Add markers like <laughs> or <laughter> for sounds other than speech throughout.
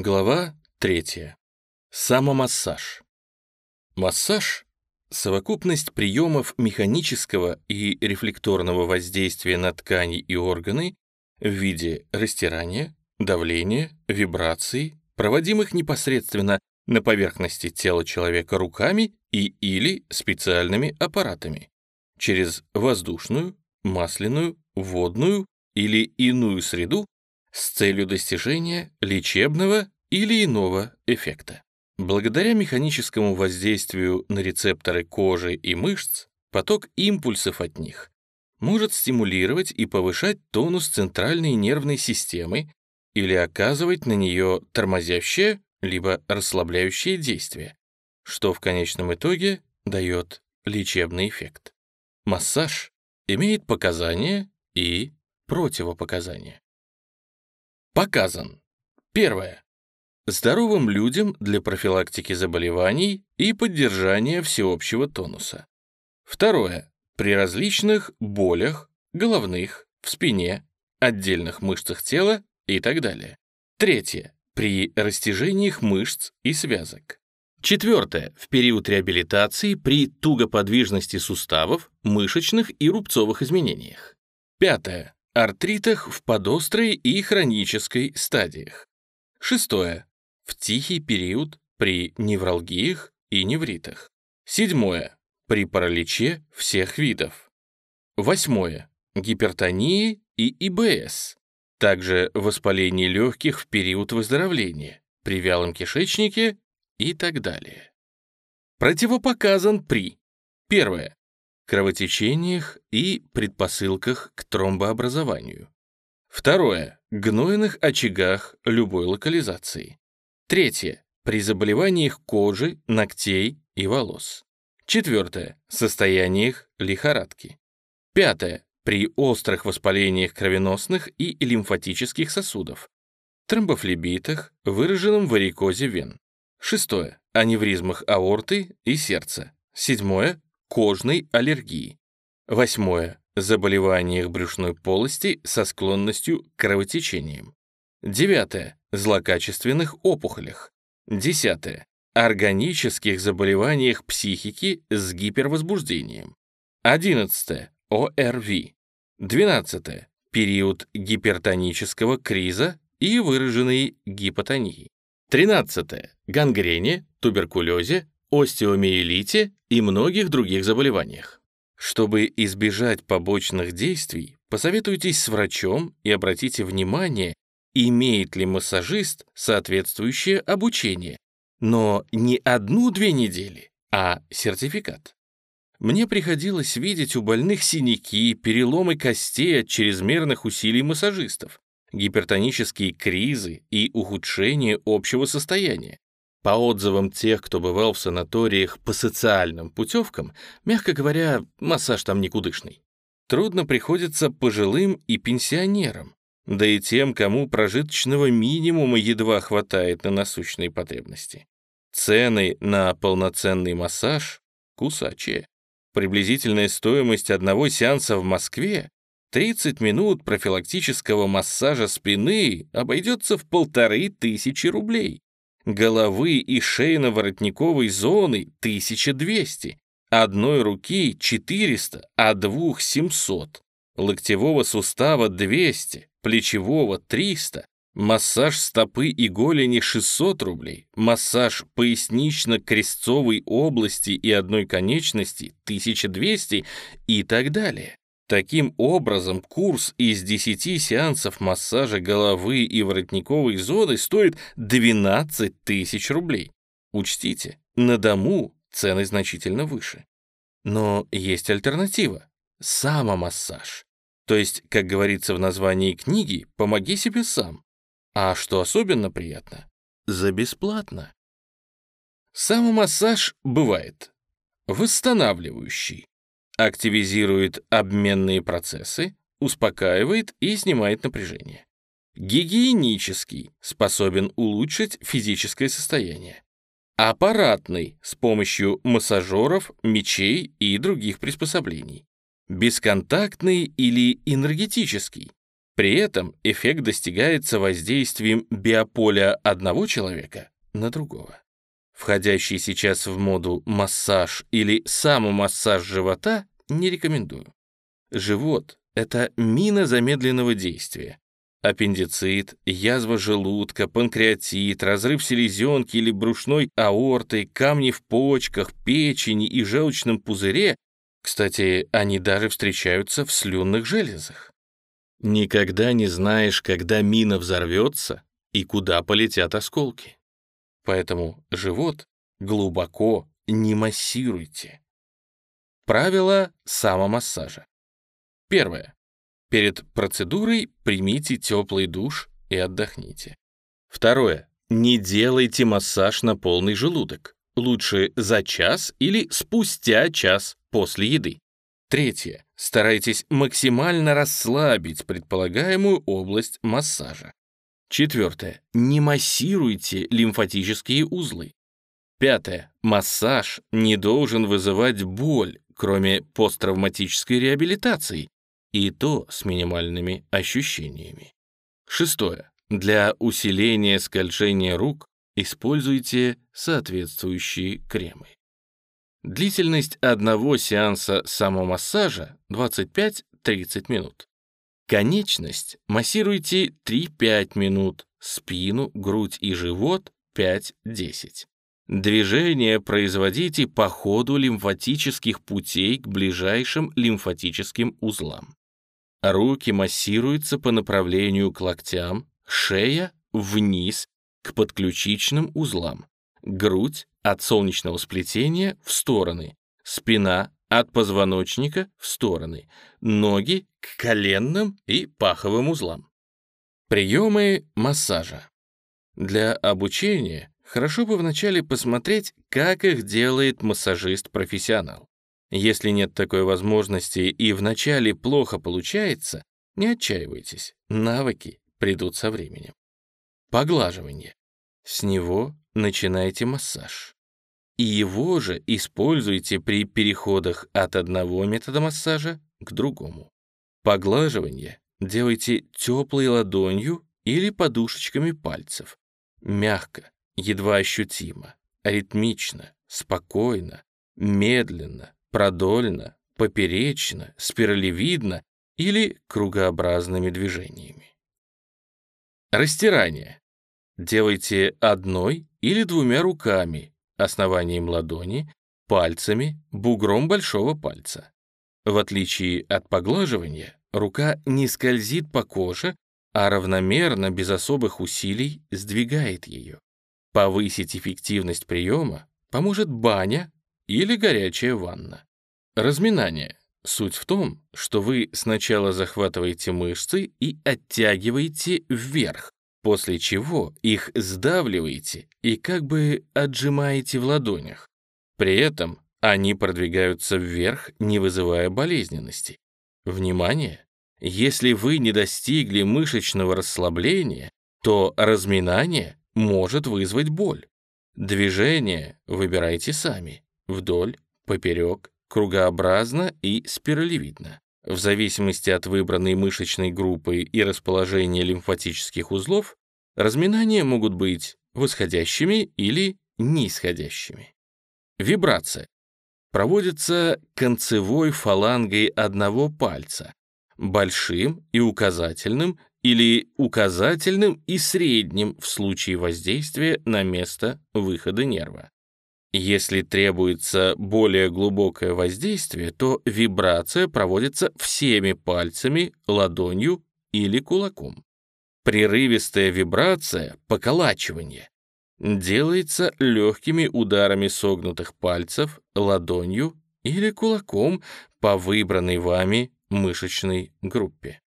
Глава 3. Самомассаж. Массаж — совокупность приемов механического и рефлекторного воздействия на ткани и органы в виде растирания, давления, вибраций, проводимых непосредственно на поверхности тела человека руками и или специальными аппаратами, через воздушную, масляную, водную или иную среду с целью достижения лечебного или иного эффекта. Благодаря механическому воздействию на рецепторы кожи и мышц, поток импульсов от них может стимулировать и повышать тонус центральной нервной системы или оказывать на нее тормозящее либо расслабляющее действие, что в конечном итоге дает лечебный эффект. Массаж имеет показания и противопоказания. Показан. Первое. Здоровым людям для профилактики заболеваний и поддержания всеобщего тонуса. Второе. При различных болях, головных, в спине, отдельных мышцах тела и так далее. Третье. При растяжениях мышц и связок. Четвертое. В период реабилитации при тугоподвижности суставов, мышечных и рубцовых изменениях. Пятое артритах в подострой и хронической стадиях. Шестое. В тихий период при невралгиях и невритах. Седьмое. При параличе всех видов. Восьмое. Гипертонии и ИБС. Также воспаление легких в период выздоровления, при вялом кишечнике и так далее. Противопоказан при Первое кровотечениях и предпосылках к тромбообразованию. Второе. Гнойных очагах любой локализации. Третье. При заболеваниях кожи, ногтей и волос. Четвертое. Состояниях лихорадки. Пятое. При острых воспалениях кровеносных и лимфатических сосудов. Тромбофлебитах, выраженном варикозе вен. Шестое. Аневризмах аорты и сердца. Седьмое кожной аллергии. Восьмое. Заболеваниях брюшной полости со склонностью к кровотечениям. Девятое. Злокачественных опухолях. Десятое. Органических заболеваниях психики с гипервозбуждением. Одиннадцатое. ОРВИ. Двенадцатое. Период гипертонического криза и выраженной гипотонии. Тринадцатое. Гангрене, туберкулезе, остеомиелите и многих других заболеваниях. Чтобы избежать побочных действий, посоветуйтесь с врачом и обратите внимание, имеет ли массажист соответствующее обучение, но не одну-две недели, а сертификат. Мне приходилось видеть у больных синяки, переломы костей от чрезмерных усилий массажистов, гипертонические кризы и ухудшение общего состояния. По отзывам тех, кто бывал в санаториях по социальным путевкам, мягко говоря, массаж там никудышный. Трудно приходится пожилым и пенсионерам, да и тем, кому прожиточного минимума едва хватает на насущные потребности. Цены на полноценный массаж кусачие. Приблизительная стоимость одного сеанса в Москве 30 минут профилактического массажа спины обойдется в полторы тысячи рублей головы и шейно-воротниковой зоны 1200, одной руки 400, а двух 700, локтевого сустава 200, плечевого 300, массаж стопы и голени 600 рублей, массаж пояснично-крестцовой области и одной конечности 1200 и так далее. Таким образом, курс из 10 сеансов массажа головы и воротниковой зоны стоит 12 тысяч рублей. Учтите, на дому цены значительно выше. Но есть альтернатива – самомассаж. То есть, как говорится в названии книги, помоги себе сам. А что особенно приятно – за бесплатно. Самомассаж бывает восстанавливающий, активизирует обменные процессы, успокаивает и снимает напряжение. Гигиенический способен улучшить физическое состояние. Аппаратный с помощью массажеров, мечей и других приспособлений. Бесконтактный или энергетический При этом эффект достигается воздействием биополя одного человека на другого. Входящий сейчас в моду массаж или самомассаж живота не рекомендую. Живот — это мина замедленного действия. Аппендицит, язва желудка, панкреатит, разрыв селезенки или брюшной аорты, камни в почках, печени и желчном пузыре, кстати, они даже встречаются в слюнных железах. Никогда не знаешь, когда мина взорвется и куда полетят осколки. Поэтому живот глубоко не массируйте. Правило самомассажа. Первое. Перед процедурой примите теплый душ и отдохните. Второе. Не делайте массаж на полный желудок. Лучше за час или спустя час после еды. Третье. Старайтесь максимально расслабить предполагаемую область массажа. Четвертое. Не массируйте лимфатические узлы. Пятое. Массаж не должен вызывать боль, кроме посттравматической реабилитации, и то с минимальными ощущениями. Шестое. Для усиления скольжения рук используйте соответствующие кремы. Длительность одного сеанса самомассажа 25-30 минут. Конечность массируйте 3-5 минут, спину, грудь и живот 5-10. Движение производите по ходу лимфатических путей к ближайшим лимфатическим узлам. Руки массируются по направлению к локтям, шея вниз, к подключичным узлам, грудь от солнечного сплетения в стороны, спина от позвоночника в стороны, ноги к коленным и паховым узлам. Приемы массажа. Для обучения хорошо бы вначале посмотреть, как их делает массажист-профессионал. Если нет такой возможности и вначале плохо получается, не отчаивайтесь, навыки придут со временем. Поглаживание. С него начинайте массаж. И его же используйте при переходах от одного метода массажа к другому. Поглаживание делайте теплой ладонью или подушечками пальцев. Мягко, едва ощутимо, ритмично, спокойно, медленно, продольно, поперечно, спиралевидно или кругообразными движениями. Растирание. Делайте одной или двумя руками, основанием ладони, пальцами, бугром большого пальца. В отличие от поглаживания, рука не скользит по коже, а равномерно, без особых усилий, сдвигает ее. Повысить эффективность приема поможет баня или горячая ванна. Разминание. Суть в том, что вы сначала захватываете мышцы и оттягиваете вверх, после чего их сдавливаете и как бы отжимаете в ладонях. При этом они продвигаются вверх, не вызывая болезненности. Внимание! Если вы не достигли мышечного расслабления, то разминание может вызвать боль. Движение выбирайте сами. Вдоль, поперек, кругообразно и спиралевидно. В зависимости от выбранной мышечной группы и расположения лимфатических узлов, разминания могут быть восходящими или нисходящими. Вибрация. Проводится концевой фалангой одного пальца, большим и указательным или указательным и средним в случае воздействия на место выхода нерва. Если требуется более глубокое воздействие, то вибрация проводится всеми пальцами, ладонью или кулаком. Прерывистая вибрация, поколачивание, делается легкими ударами согнутых пальцев, ладонью или кулаком по выбранной вами мышечной группе.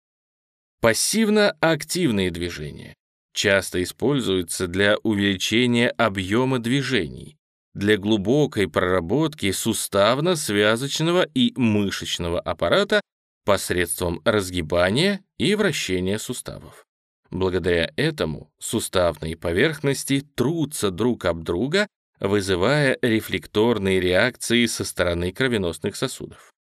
Пассивно-активные движения часто используются для увеличения объема движений, для глубокой проработки суставно-связочного и мышечного аппарата посредством разгибания и вращения суставов. Благодаря этому суставные поверхности трутся друг об друга, вызывая рефлекторные реакции со стороны кровеносных сосудов.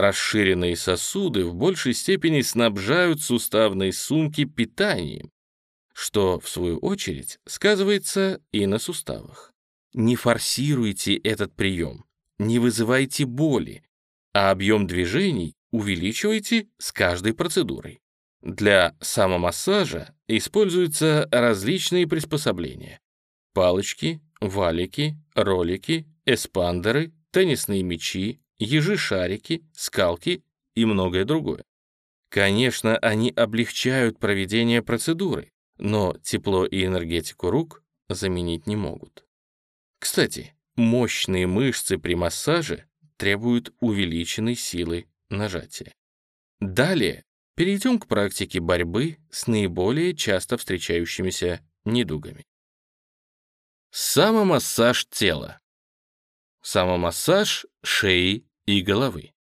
Расширенные сосуды в большей степени снабжают суставные сумки питанием, что, в свою очередь, сказывается и на суставах. Не форсируйте этот прием, не вызывайте боли, а объем движений увеличивайте с каждой процедурой. Для самомассажа используются различные приспособления. Палочки, валики, ролики, эспандеры, теннисные мячи, ежи-шарики, скалки и многое другое. Конечно, они облегчают проведение процедуры, но тепло и энергетику рук заменить не могут. Кстати, мощные мышцы при массаже требуют увеличенной силы нажатия. Далее перейдем к практике борьбы с наиболее часто встречающимися недугами. Самомассаж тела. Самомассаж шеи и головы.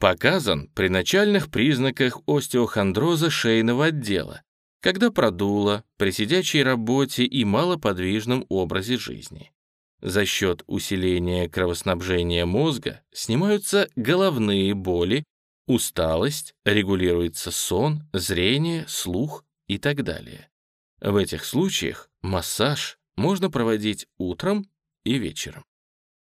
Показан при начальных признаках остеохондроза шейного отдела, когда продуло, при сидячей работе и малоподвижном образе жизни. За счет усиления кровоснабжения мозга снимаются головные боли, усталость, регулируется сон, зрение, слух и так далее. В этих случаях массаж можно проводить утром и вечером.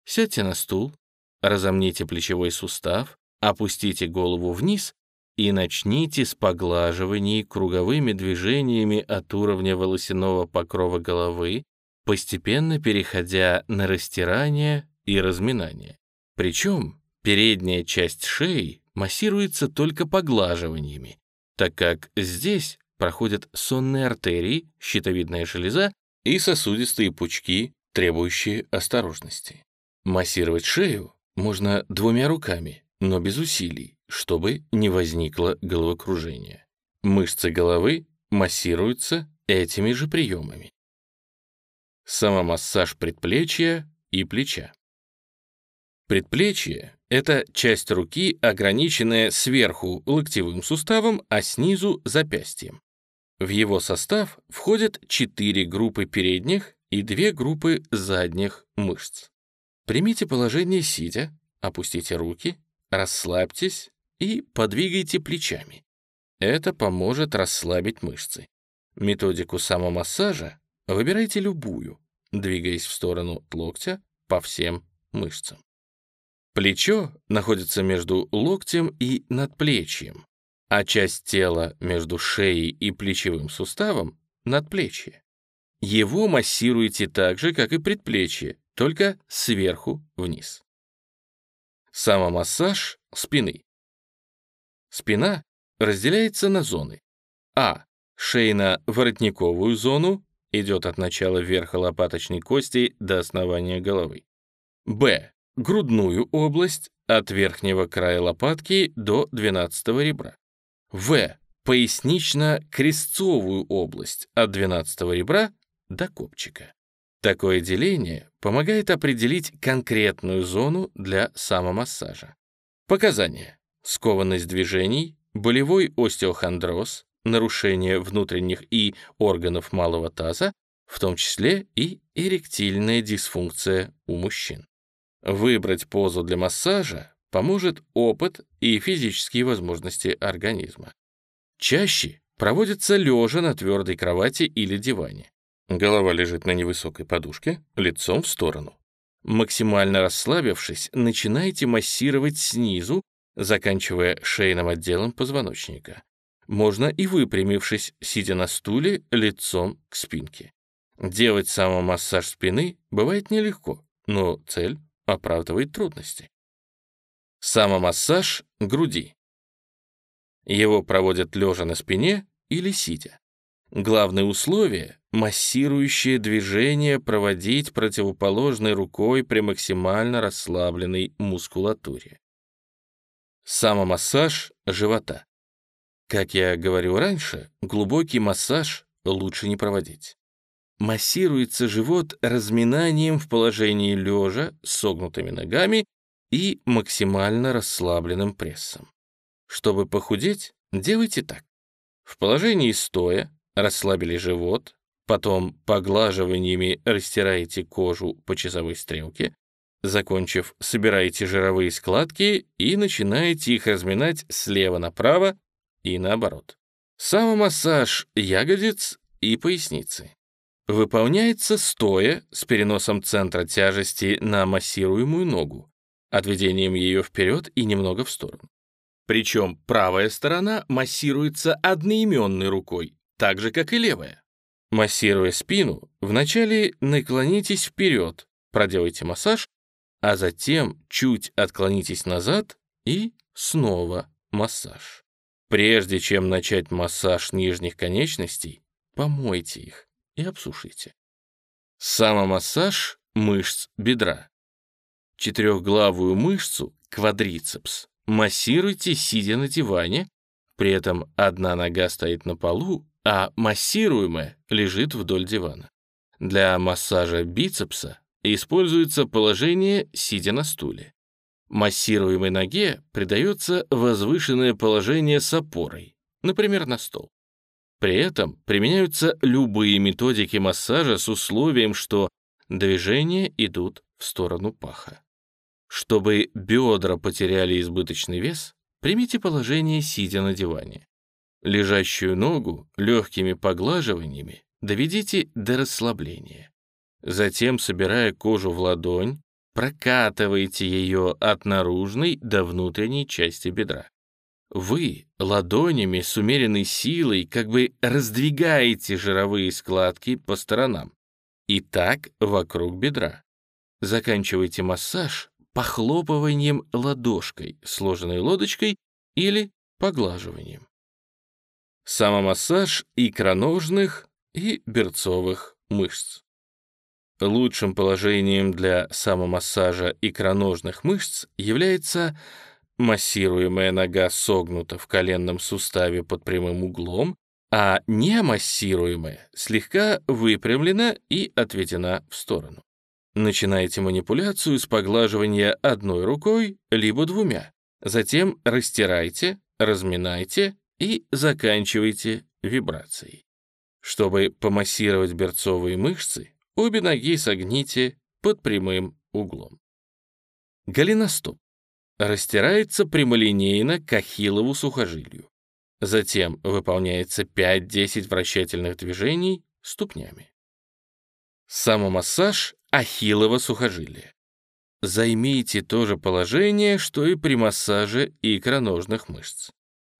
Сядьте на стул, разомните плечевой сустав, опустите голову вниз и начните с поглаживаний круговыми движениями от уровня волосяного покрова головы, постепенно переходя на растирание и разминание. Причем передняя часть шеи массируется только поглаживаниями, так как здесь проходят сонные артерии, щитовидная железа и сосудистые пучки, требующие осторожности. Массировать шею можно двумя руками, но без усилий, чтобы не возникло головокружения. Мышцы головы массируются этими же приемами. Самомассаж предплечья и плеча. Предплечье — это часть руки, ограниченная сверху локтевым суставом, а снизу — запястьем. В его состав входят четыре группы передних и две группы задних мышц. Примите положение сидя, опустите руки, расслабьтесь и подвигайте плечами. Это поможет расслабить мышцы. Методику самомассажа выбирайте любую, двигаясь в сторону локтя по всем мышцам. Плечо находится между локтем и надплечьем, а часть тела между шеей и плечевым суставом — надплечье. Его массируйте так же, как и предплечье, только сверху вниз. Самомассаж спины. Спина разделяется на зоны. А. Шейно-воротниковую зону идет от начала верха лопаточной кости до основания головы. Б. Грудную область от верхнего края лопатки до 12 ребра. В. Пояснично-крестцовую область от 12 ребра до копчика. Такое деление помогает определить конкретную зону для самомассажа. Показания. Скованность движений, болевой остеохондроз, нарушение внутренних и органов малого таза, в том числе и эректильная дисфункция у мужчин. Выбрать позу для массажа поможет опыт и физические возможности организма. Чаще проводится лежа на твердой кровати или диване. Голова лежит на невысокой подушке, лицом в сторону. Максимально расслабившись, начинайте массировать снизу, заканчивая шейным отделом позвоночника. Можно и выпрямившись, сидя на стуле, лицом к спинке. Делать самомассаж спины бывает нелегко, но цель оправдывает трудности. Самомассаж груди. Его проводят лежа на спине или сидя. Главное условие — массирующее движение проводить противоположной рукой при максимально расслабленной мускулатуре. Самомассаж живота. Как я говорил раньше, глубокий массаж лучше не проводить. Массируется живот разминанием в положении лежа, согнутыми ногами и максимально расслабленным прессом. Чтобы похудеть, делайте так. В положении стоя расслабили живот, потом поглаживаниями растираете кожу по часовой стрелке, Закончив, собираете жировые складки и начинаете их разминать слева направо и наоборот. Самомассаж ягодиц и поясницы. Выполняется стоя с переносом центра тяжести на массируемую ногу, отведением ее вперед и немного в сторону. Причем правая сторона массируется одноименной рукой, так же, как и левая. Массируя спину, вначале наклонитесь вперед, проделайте массаж, а затем чуть отклонитесь назад и снова массаж. Прежде чем начать массаж нижних конечностей, помойте их и обсушите. Самомассаж мышц бедра. Четырехглавую мышцу, квадрицепс, массируйте, сидя на диване, при этом одна нога стоит на полу, а массируемая лежит вдоль дивана. Для массажа бицепса используется положение, сидя на стуле. Массируемой ноге придается возвышенное положение с опорой, например, на стол. При этом применяются любые методики массажа с условием, что движения идут в сторону паха. Чтобы бедра потеряли избыточный вес, примите положение, сидя на диване. Лежащую ногу легкими поглаживаниями доведите до расслабления. Затем, собирая кожу в ладонь, прокатывайте ее от наружной до внутренней части бедра. Вы ладонями с умеренной силой как бы раздвигаете жировые складки по сторонам. И так вокруг бедра. Заканчивайте массаж похлопыванием ладошкой, сложенной лодочкой или поглаживанием. Самомассаж икроножных и берцовых мышц. Лучшим положением для самомассажа икроножных мышц является Массируемая нога согнута в коленном суставе под прямым углом, а не массируемая слегка выпрямлена и отведена в сторону. Начинайте манипуляцию с поглаживания одной рукой, либо двумя. Затем растирайте, разминайте и заканчивайте вибрацией. Чтобы помассировать берцовые мышцы, обе ноги согните под прямым углом. Голеностоп растирается прямолинейно к ахиллову сухожилию. Затем выполняется 5-10 вращательных движений ступнями. Самомассаж ахиллова сухожилия. Займите то же положение, что и при массаже икроножных мышц.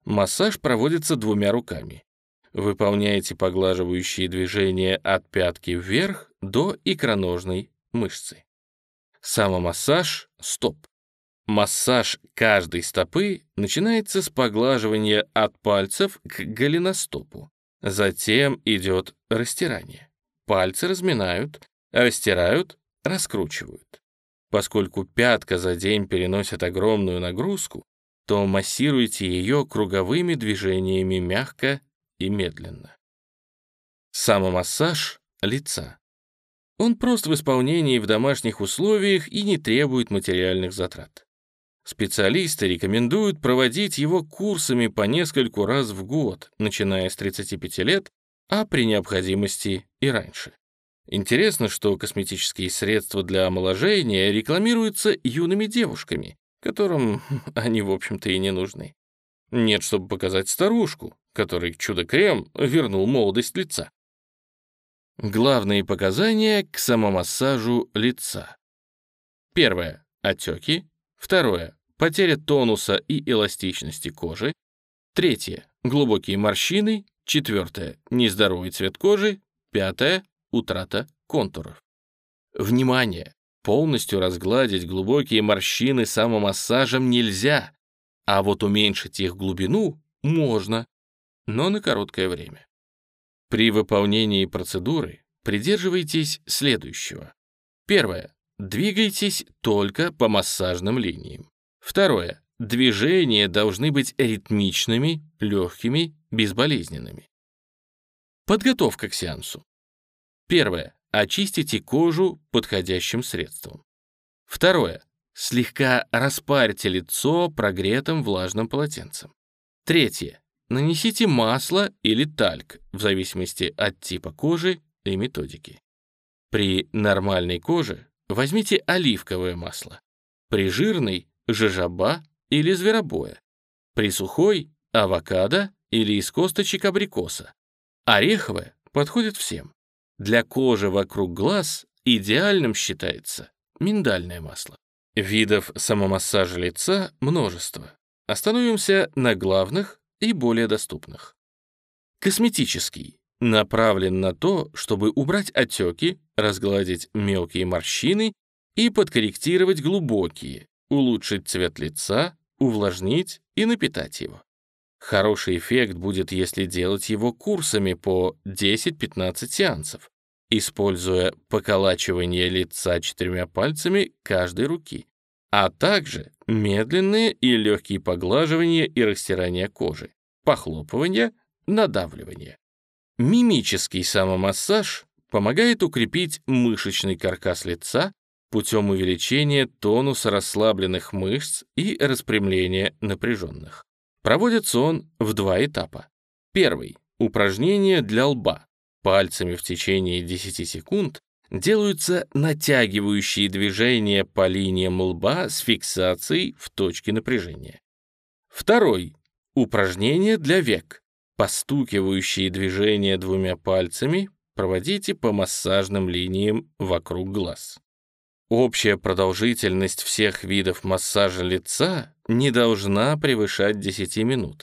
Массаж проводится двумя руками. Выполняйте поглаживающие движения от пятки вверх до икроножной мышцы. Самомассаж стоп. Массаж каждой стопы начинается с поглаживания от пальцев к голеностопу. Затем идет растирание. Пальцы разминают, растирают, раскручивают. Поскольку пятка за день переносит огромную нагрузку, то массируйте ее круговыми движениями мягко и медленно. Самомассаж лица. Он прост в исполнении в домашних условиях и не требует материальных затрат. Специалисты рекомендуют проводить его курсами по нескольку раз в год, начиная с 35 лет, а при необходимости и раньше. Интересно, что косметические средства для омоложения рекламируются юными девушками, которым <laughs> они, в общем-то, и не нужны. Нет, чтобы показать старушку, которой чудо-крем вернул молодость лица. Главные показания к самомассажу лица. Первое. Отеки. Второе потеря тонуса и эластичности кожи. Третье – глубокие морщины. Четвертое – нездоровый цвет кожи. Пятое – утрата контуров. Внимание! Полностью разгладить глубокие морщины самомассажем нельзя, а вот уменьшить их глубину можно, но на короткое время. При выполнении процедуры придерживайтесь следующего. Первое. Двигайтесь только по массажным линиям. Второе. Движения должны быть ритмичными, легкими, безболезненными. Подготовка к сеансу. Первое. Очистите кожу подходящим средством. Второе. Слегка распарьте лицо прогретым влажным полотенцем. Третье. Нанесите масло или тальк, в зависимости от типа кожи и методики. При нормальной коже возьмите оливковое масло. При жирной – жажаба или зверобоя. При сухой – авокадо или из косточек абрикоса. Ореховое подходит всем. Для кожи вокруг глаз идеальным считается миндальное масло. Видов самомассажа лица множество. Остановимся на главных и более доступных. Косметический направлен на то, чтобы убрать отеки, разгладить мелкие морщины и подкорректировать глубокие, улучшить цвет лица, увлажнить и напитать его. Хороший эффект будет, если делать его курсами по 10-15 сеансов, используя поколачивание лица четырьмя пальцами каждой руки, а также медленные и легкие поглаживания и растирания кожи, похлопывания, надавливания. Мимический самомассаж помогает укрепить мышечный каркас лица путем увеличения тонуса расслабленных мышц и распрямления напряженных. Проводится он в два этапа. Первый — упражнение для лба. Пальцами в течение 10 секунд делаются натягивающие движения по линиям лба с фиксацией в точке напряжения. Второй — упражнение для век. Постукивающие движения двумя пальцами проводите по массажным линиям вокруг глаз. Общая продолжительность всех видов массажа лица не должна превышать 10 минут.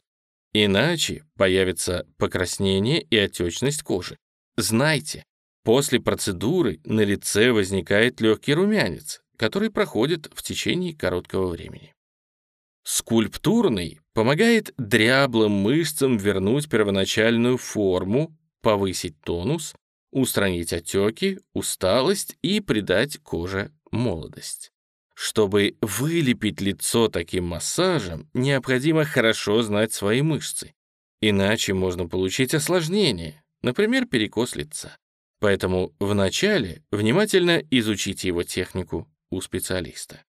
Иначе появится покраснение и отечность кожи. Знайте, после процедуры на лице возникает легкий румянец, который проходит в течение короткого времени. Скульптурный помогает дряблым мышцам вернуть первоначальную форму, повысить тонус, устранить отеки, усталость и придать коже молодость. Чтобы вылепить лицо таким массажем, необходимо хорошо знать свои мышцы. Иначе можно получить осложнение, например, перекос лица. Поэтому вначале внимательно изучите его технику у специалиста.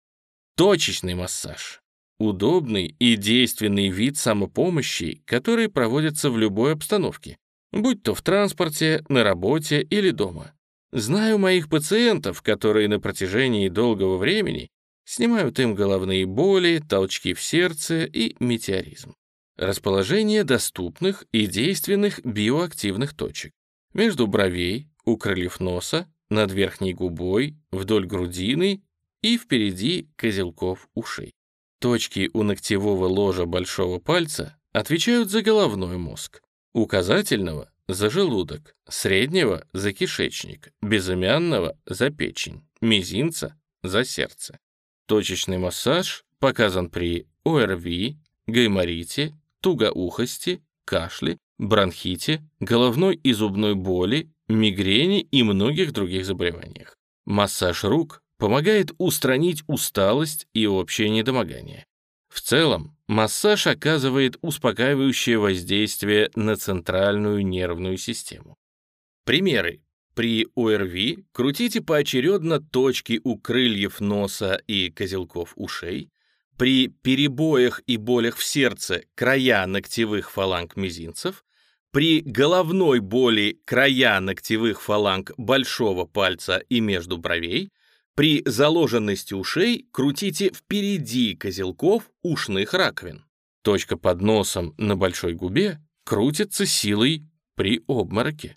Точечный массаж — удобный и действенный вид самопомощи, который проводится в любой обстановке, будь то в транспорте, на работе или дома. Знаю моих пациентов, которые на протяжении долгого времени снимают им головные боли, толчки в сердце и метеоризм. Расположение доступных и действенных биоактивных точек. Между бровей, у крыльев носа, над верхней губой, вдоль грудины и впереди козелков ушей. Точки у ногтевого ложа большого пальца отвечают за головной мозг, указательного — за желудок, среднего — за кишечник, безымянного — за печень, мизинца — за сердце. Точечный массаж показан при ОРВИ, гайморите, тугоухости, кашле, бронхите, головной и зубной боли, мигрени и многих других заболеваниях. Массаж рук помогает устранить усталость и общее недомогание. В целом, массаж оказывает успокаивающее воздействие на центральную нервную систему. Примеры. При ОРВИ крутите поочередно точки у крыльев носа и козелков ушей, при перебоях и болях в сердце края ногтевых фаланг мизинцев, при головной боли края ногтевых фаланг большого пальца и между бровей, при заложенности ушей крутите впереди козелков ушных раковин. Точка под носом на большой губе крутится силой при обмороке.